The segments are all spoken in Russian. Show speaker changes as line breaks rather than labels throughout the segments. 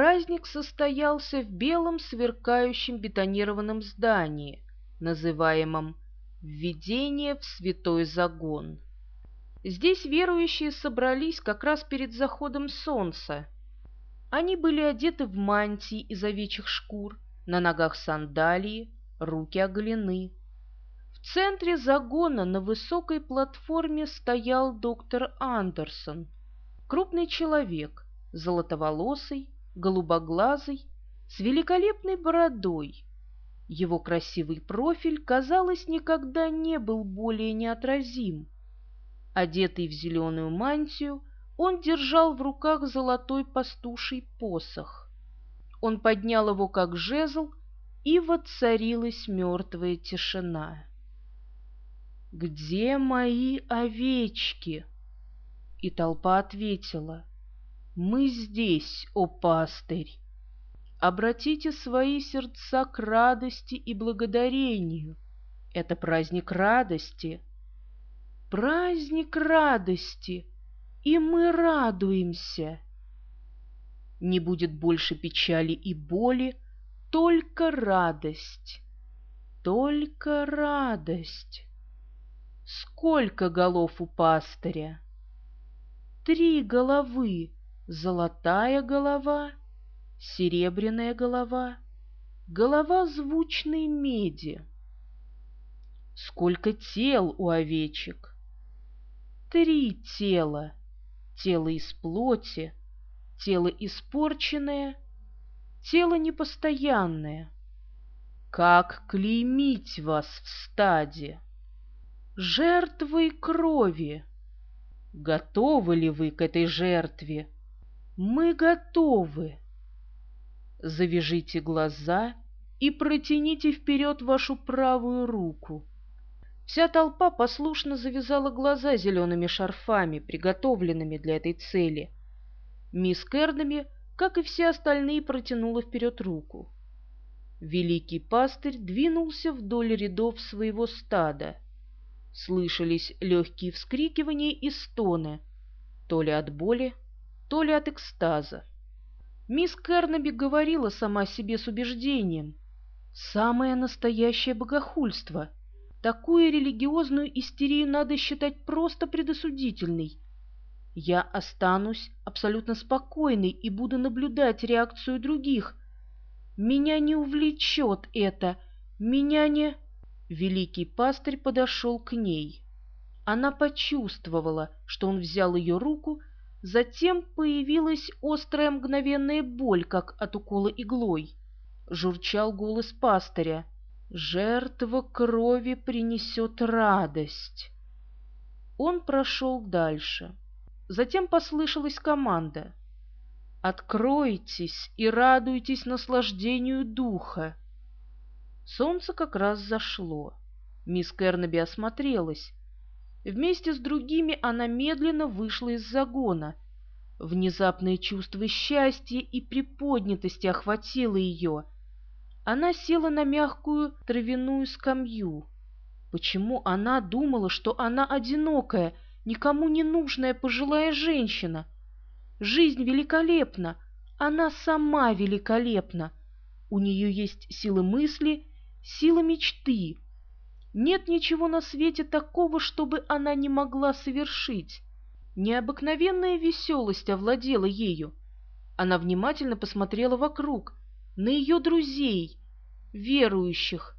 Праздник состоялся в белом сверкающем бетонированном здании, называемом «Введение в святой загон». Здесь верующие собрались как раз перед заходом солнца. Они были одеты в мантии из овечьих шкур, на ногах сандалии, руки оголены. В центре загона на высокой платформе стоял доктор Андерсон, крупный человек, золотоволосый, голубоглазый, с великолепной бородой. Его красивый профиль, казалось, никогда не был более неотразим. Одетый в зеленую мантию, он держал в руках золотой пастуший посох. Он поднял его как жезл, и воцарилась мертвая тишина. «Где мои овечки?» И толпа ответила, «Мы здесь, о пастырь! Обратите свои сердца к радости и благодарению. Это праздник радости. Праздник радости, и мы радуемся. Не будет больше печали и боли, только радость, только радость. Сколько голов у пастыря? Три головы, золотая голова, серебряная голова, голова звучной меди. Сколько тел у овечек? Три тела, тело из плоти, тело испорченное, тело непостоянное. Как клеймить вас в стаде? Жертвой крови. Готовы ли вы к этой жертве? Мы готовы. Завяжите глаза и протяните вперед вашу правую руку. Вся толпа послушно завязала глаза зелеными шарфами, приготовленными для этой цели. Мисс Кернами, как и все остальные, протянула вперед руку. Великий пастырь двинулся вдоль рядов своего стада. Слышались легкие вскрикивания и стоны, то ли от боли, то ли от экстаза. Мисс Кернеби говорила сама себе с убеждением. «Самое настоящее богохульство. Такую религиозную истерию надо считать просто предосудительной. Я останусь абсолютно спокойной и буду наблюдать реакцию других. Меня не увлечет это, меня не...» Великий пастырь подошел к ней. Она почувствовала, что он взял ее руку Затем появилась острая мгновенная боль, как от укола иглой. Журчал голос пастыря. «Жертва крови принесет радость». Он прошел дальше. Затем послышалась команда. «Откройтесь и радуйтесь наслаждению духа». Солнце как раз зашло. Мисс Кернеби осмотрелась. Вместе с другими она медленно вышла из загона. Внезапное чувство счастья и приподнятости охватило ее. Она села на мягкую травяную скамью. Почему она думала, что она одинокая, никому не нужная пожилая женщина? Жизнь великолепна, она сама великолепна. У нее есть сила мысли, сила мечты, нет ничего на свете такого, чтобы она не могла совершить. Необыкновенная веселость овладела ею. Она внимательно посмотрела вокруг, на ее друзей, верующих.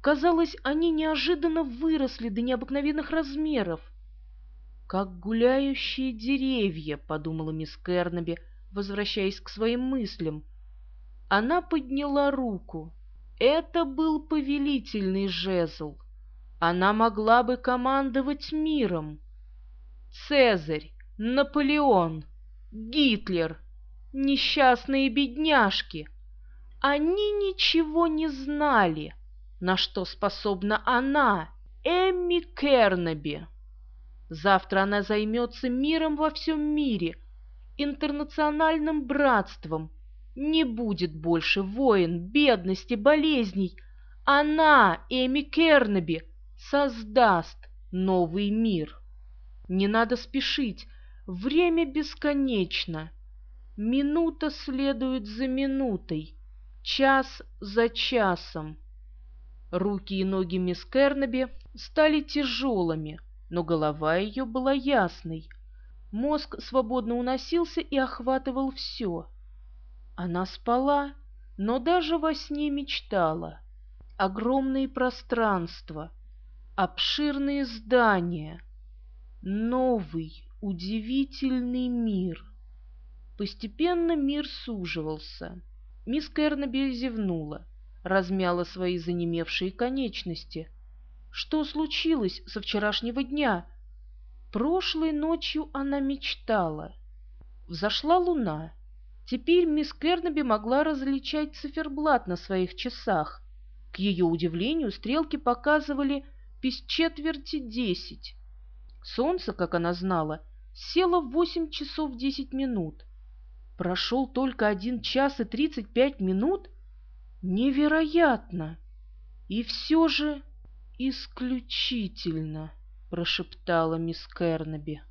Казалось, они неожиданно выросли до необыкновенных размеров. «Как гуляющие деревья», — подумала мисс Кернеби, возвращаясь к своим мыслям. Она подняла руку. Это был повелительный жезл. Она могла бы командовать миром. Цезарь, Наполеон, Гитлер, несчастные бедняжки. Они ничего не знали, на что способна она, Эмми Кернеби. Завтра она займется миром во всем мире, интернациональным братством. Не будет больше войн, бедности, болезней. Она, Эми Кернеби, создаст новый мир. Не надо спешить, время бесконечно. Минута следует за минутой, час за часом. Руки и ноги мисс Кернеби стали тяжелыми, но голова ее была ясной. Мозг свободно уносился и охватывал все. Она спала, но даже во сне мечтала. Огромные пространства, обширные здания, новый, удивительный мир. Постепенно мир суживался. Мисс Кернеби зевнула, размяла свои занемевшие конечности. Что случилось со вчерашнего дня? Прошлой ночью она мечтала. Взошла луна. Теперь мисс Кернеби могла различать циферблат на своих часах. К ее удивлению, стрелки показывали без четверти десять. Солнце, как она знала, село в восемь часов десять минут. Прошел только один час и тридцать пять минут? Невероятно! И все же исключительно, прошептала мисс Кернеби.